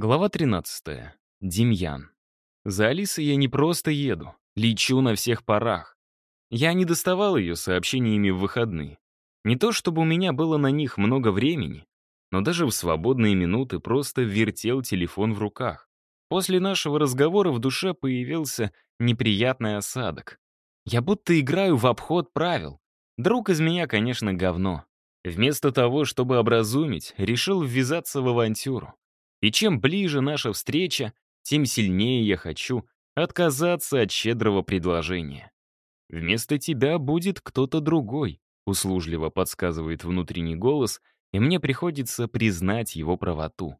Глава 13. Демьян. За Алисой я не просто еду, лечу на всех парах. Я не доставал ее сообщениями в выходные. Не то чтобы у меня было на них много времени, но даже в свободные минуты просто вертел телефон в руках. После нашего разговора в душе появился неприятный осадок. Я будто играю в обход правил. Друг из меня, конечно, говно. Вместо того, чтобы образумить, решил ввязаться в авантюру. И чем ближе наша встреча, тем сильнее я хочу отказаться от щедрого предложения. Вместо тебя будет кто-то другой, услужливо подсказывает внутренний голос, и мне приходится признать его правоту.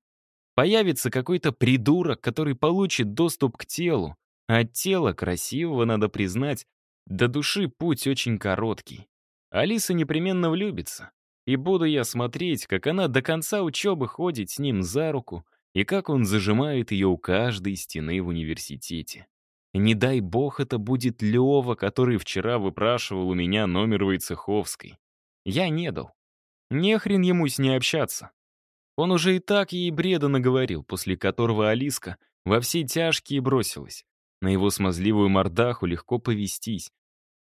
Появится какой-то придурок, который получит доступ к телу, а от тела красивого, надо признать, до души путь очень короткий. Алиса непременно влюбится. И буду я смотреть, как она до конца учебы ходит с ним за руку, и как он зажимает ее у каждой стены в университете. Не дай бог это будет Лева, который вчера выпрашивал у меня номер Войцеховской. Я не дал. Не хрен ему с ней общаться. Он уже и так ей бреда наговорил, после которого Алиска во все тяжкие бросилась. На его смазливую мордаху легко повестись,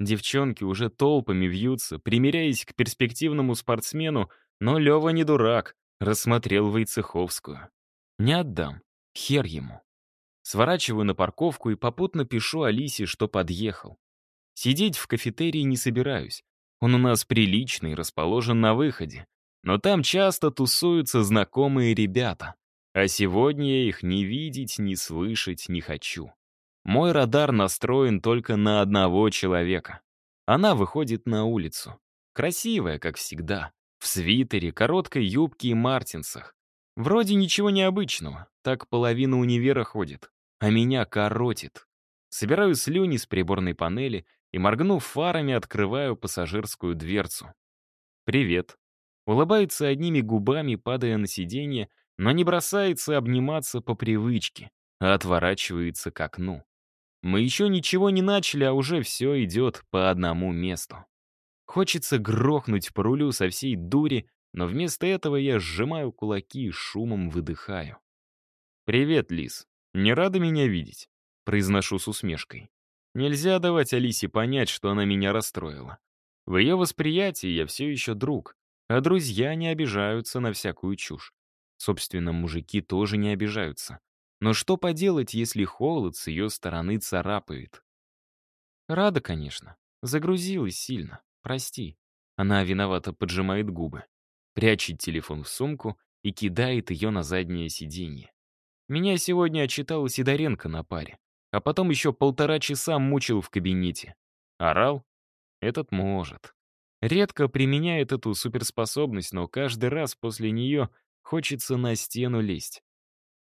Девчонки уже толпами вьются, примеряясь к перспективному спортсмену, но Лева не дурак, рассмотрел Войцеховскую. Не отдам, хер ему. Сворачиваю на парковку и попутно пишу Алисе, что подъехал. Сидеть в кафетерии не собираюсь. Он у нас приличный, расположен на выходе. Но там часто тусуются знакомые ребята. А сегодня я их ни видеть, ни слышать не хочу. Мой радар настроен только на одного человека. Она выходит на улицу. Красивая, как всегда. В свитере, короткой юбке и мартинсах. Вроде ничего необычного. Так половина универа ходит. А меня коротит. Собираю слюни с приборной панели и, моргнув фарами, открываю пассажирскую дверцу. «Привет». Улыбается одними губами, падая на сиденье, но не бросается обниматься по привычке, а отворачивается к окну. Мы еще ничего не начали, а уже все идет по одному месту. Хочется грохнуть по рулю со всей дури, но вместо этого я сжимаю кулаки и шумом выдыхаю. «Привет, Лис. Не рада меня видеть?» Произношу с усмешкой. Нельзя давать Алисе понять, что она меня расстроила. В ее восприятии я все еще друг, а друзья не обижаются на всякую чушь. Собственно, мужики тоже не обижаются. Но что поделать, если холод с ее стороны царапает? Рада, конечно. Загрузилась сильно. Прости. Она виновато поджимает губы. Прячет телефон в сумку и кидает ее на заднее сиденье. Меня сегодня отчитал Сидоренко на паре. А потом еще полтора часа мучил в кабинете. Орал? Этот может. Редко применяет эту суперспособность, но каждый раз после нее хочется на стену лезть.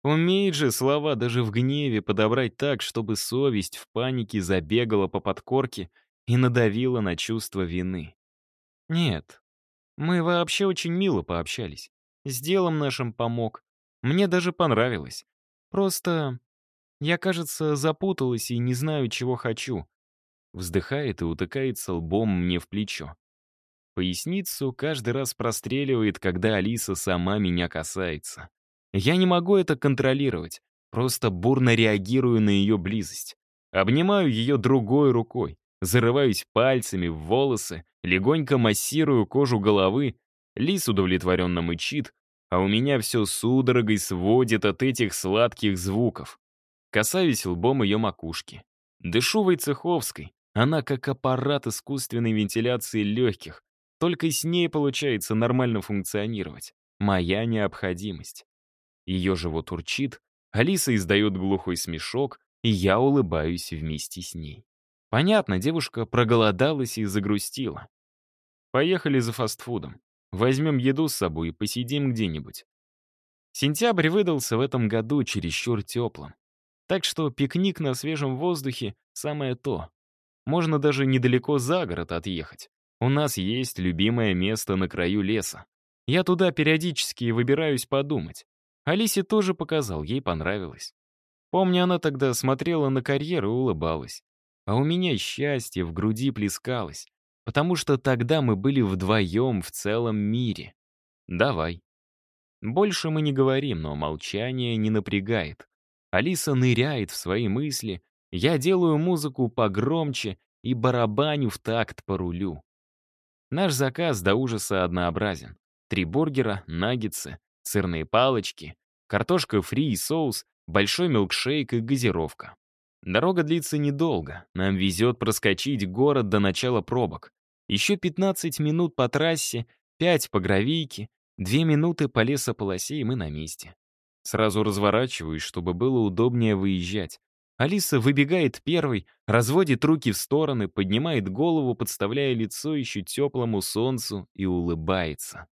Умеет же слова даже в гневе подобрать так, чтобы совесть в панике забегала по подкорке и надавила на чувство вины. Нет, мы вообще очень мило пообщались. С делом нашим помог. Мне даже понравилось. Просто я, кажется, запуталась и не знаю, чего хочу. Вздыхает и утыкается лбом мне в плечо. Поясницу каждый раз простреливает, когда Алиса сама меня касается. Я не могу это контролировать, просто бурно реагирую на ее близость. Обнимаю ее другой рукой, зарываюсь пальцами в волосы, легонько массирую кожу головы, лис удовлетворенно мычит, а у меня все судорогой сводит от этих сладких звуков. Касаюсь лбом ее макушки. Дышу Войцеховской, она как аппарат искусственной вентиляции легких, только с ней получается нормально функционировать. Моя необходимость. Ее живот урчит, Алиса издает глухой смешок, и я улыбаюсь вместе с ней. Понятно, девушка проголодалась и загрустила. Поехали за фастфудом. Возьмем еду с собой и посидим где-нибудь. Сентябрь выдался в этом году чересчур теплым. Так что пикник на свежем воздухе — самое то. Можно даже недалеко за город отъехать. У нас есть любимое место на краю леса. Я туда периодически выбираюсь подумать. Алисе тоже показал, ей понравилось. Помню, она тогда смотрела на карьеру и улыбалась. А у меня счастье в груди плескалось, потому что тогда мы были вдвоем в целом мире. Давай. Больше мы не говорим, но молчание не напрягает. Алиса ныряет в свои мысли, я делаю музыку погромче и барабаню в такт по рулю. Наш заказ до ужаса однообразен. Три бургера, наггетсы, сырные палочки, картошка фри и соус, большой милкшейк и газировка. Дорога длится недолго, нам везет проскочить город до начала пробок. Еще 15 минут по трассе, 5 по гравийке, 2 минуты по лесополосе, и мы на месте. Сразу разворачиваюсь, чтобы было удобнее выезжать. Алиса выбегает первой, разводит руки в стороны, поднимает голову, подставляя лицо еще теплому солнцу и улыбается.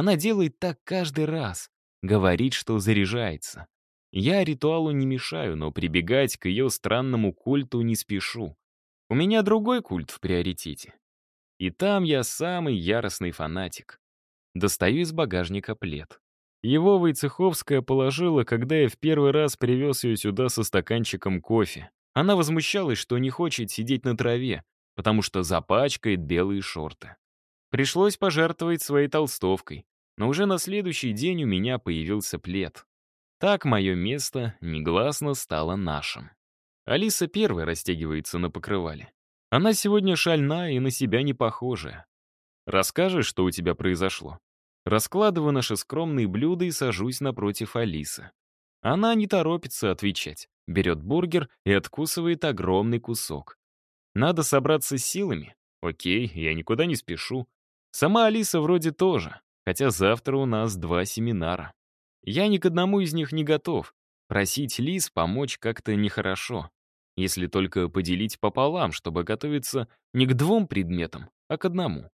Она делает так каждый раз, говорит, что заряжается. Я ритуалу не мешаю, но прибегать к ее странному культу не спешу. У меня другой культ в приоритете. И там я самый яростный фанатик. Достаю из багажника плед. Его Войцеховская положила, когда я в первый раз привез ее сюда со стаканчиком кофе. Она возмущалась, что не хочет сидеть на траве, потому что запачкает белые шорты. Пришлось пожертвовать своей толстовкой, но уже на следующий день у меня появился плед. Так мое место негласно стало нашим. Алиса первой растягивается на покрывале. Она сегодня шальная и на себя не похожая. Расскажешь, что у тебя произошло? Раскладываю наши скромные блюда и сажусь напротив Алисы. Она не торопится отвечать, берет бургер и откусывает огромный кусок. Надо собраться с силами? Окей, я никуда не спешу. Сама Алиса вроде тоже, хотя завтра у нас два семинара. Я ни к одному из них не готов. Просить Лис помочь как-то нехорошо. Если только поделить пополам, чтобы готовиться не к двум предметам, а к одному.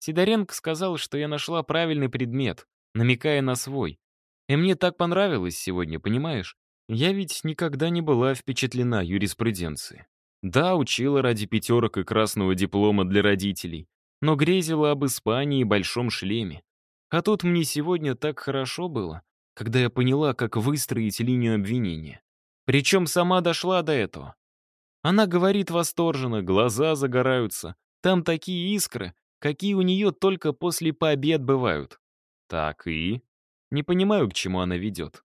Сидоренко сказал, что я нашла правильный предмет, намекая на свой. И мне так понравилось сегодня, понимаешь? Я ведь никогда не была впечатлена юриспруденцией. Да, учила ради пятерок и красного диплома для родителей, но грезила об Испании и большом шлеме. А тут мне сегодня так хорошо было, когда я поняла, как выстроить линию обвинения. Причем сама дошла до этого. Она говорит восторженно, глаза загораются. Там такие искры, какие у нее только после пообед бывают. Так и? Не понимаю, к чему она ведет.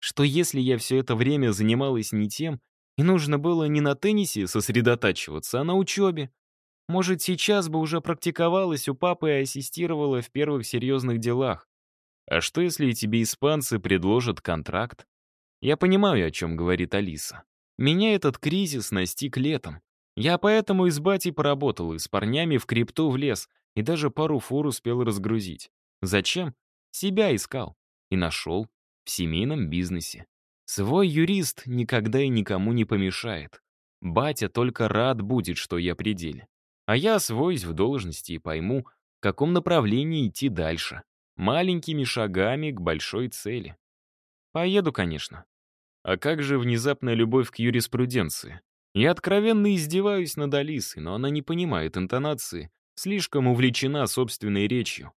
Что если я все это время занималась не тем, и нужно было не на теннисе сосредотачиваться, а на учебе, может, сейчас бы уже практиковалась у папы и ассистировала в первых серьезных делах. А что, если тебе испанцы предложат контракт? Я понимаю, о чем говорит Алиса. Меня этот кризис настиг летом. Я поэтому и с батей поработал, и с парнями в крипту влез, и даже пару фур успел разгрузить. Зачем? Себя искал. И нашел. В семейном бизнесе. Свой юрист никогда и никому не помешает. Батя только рад будет, что я пределе. А я освоюсь в должности и пойму, в каком направлении идти дальше. Маленькими шагами к большой цели. Поеду, конечно. А как же внезапная любовь к юриспруденции? Я откровенно издеваюсь над Алисой, но она не понимает интонации, слишком увлечена собственной речью.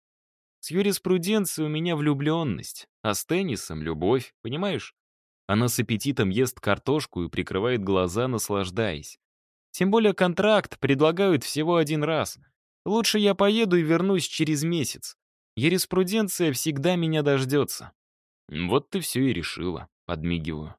С юриспруденцией у меня влюбленность, а с теннисом — любовь, понимаешь? Она с аппетитом ест картошку и прикрывает глаза, наслаждаясь. Тем более контракт предлагают всего один раз. Лучше я поеду и вернусь через месяц. Юриспруденция всегда меня дождется. Вот ты все и решила, подмигиваю.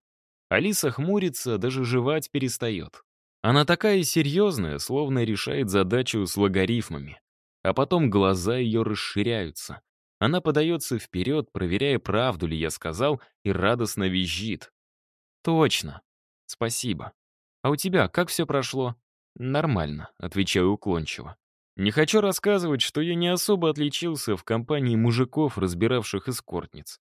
Алиса хмурится, даже жевать перестает. Она такая серьезная, словно решает задачу с логарифмами. А потом глаза ее расширяются. Она подается вперед, проверяя, правду ли я сказал, и радостно визжит. «Точно. Спасибо. А у тебя как все прошло?» «Нормально», — отвечаю уклончиво. Не хочу рассказывать, что я не особо отличился в компании мужиков, разбиравших эскортниц.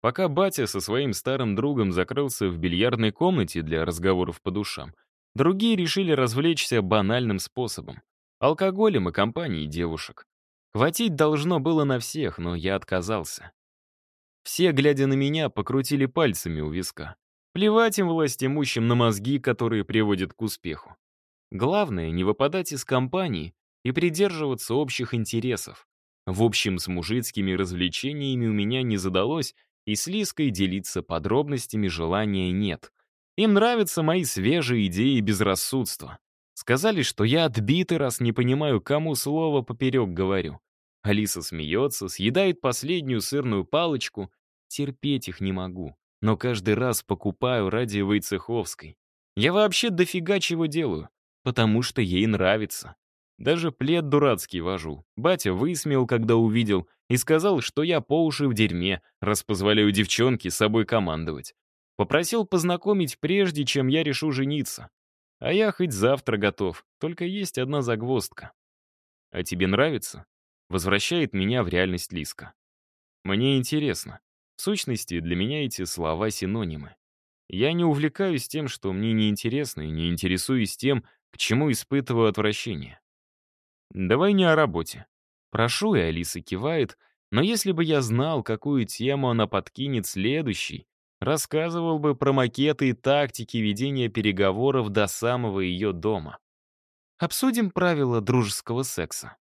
Пока батя со своим старым другом закрылся в бильярдной комнате для разговоров по душам, другие решили развлечься банальным способом — алкоголем и компанией девушек. Хватить должно было на всех, но я отказался. Все, глядя на меня, покрутили пальцами у виска. Плевать им власть имущим на мозги, которые приводят к успеху. Главное — не выпадать из компании и придерживаться общих интересов. В общем, с мужицкими развлечениями у меня не задалось, и с Лиской делиться подробностями желания нет. Им нравятся мои свежие идеи безрассудства. Сказали, что я отбитый, раз не понимаю, кому слово поперек говорю. Алиса смеется, съедает последнюю сырную палочку. Терпеть их не могу, но каждый раз покупаю ради Войцеховской. Я вообще дофига чего делаю, потому что ей нравится. Даже плед дурацкий вожу. Батя высмеял, когда увидел, и сказал, что я по уши в дерьме, раз позволяю девчонке собой командовать. Попросил познакомить прежде, чем я решу жениться. А я хоть завтра готов, только есть одна загвоздка. «А тебе нравится?» Возвращает меня в реальность Лиска. Мне интересно. В сущности, для меня эти слова синонимы. Я не увлекаюсь тем, что мне неинтересно, и не интересуюсь тем, к чему испытываю отвращение. Давай не о работе. Прошу, и Алиса кивает, но если бы я знал, какую тему она подкинет следующий, рассказывал бы про макеты и тактики ведения переговоров до самого ее дома. Обсудим правила дружеского секса.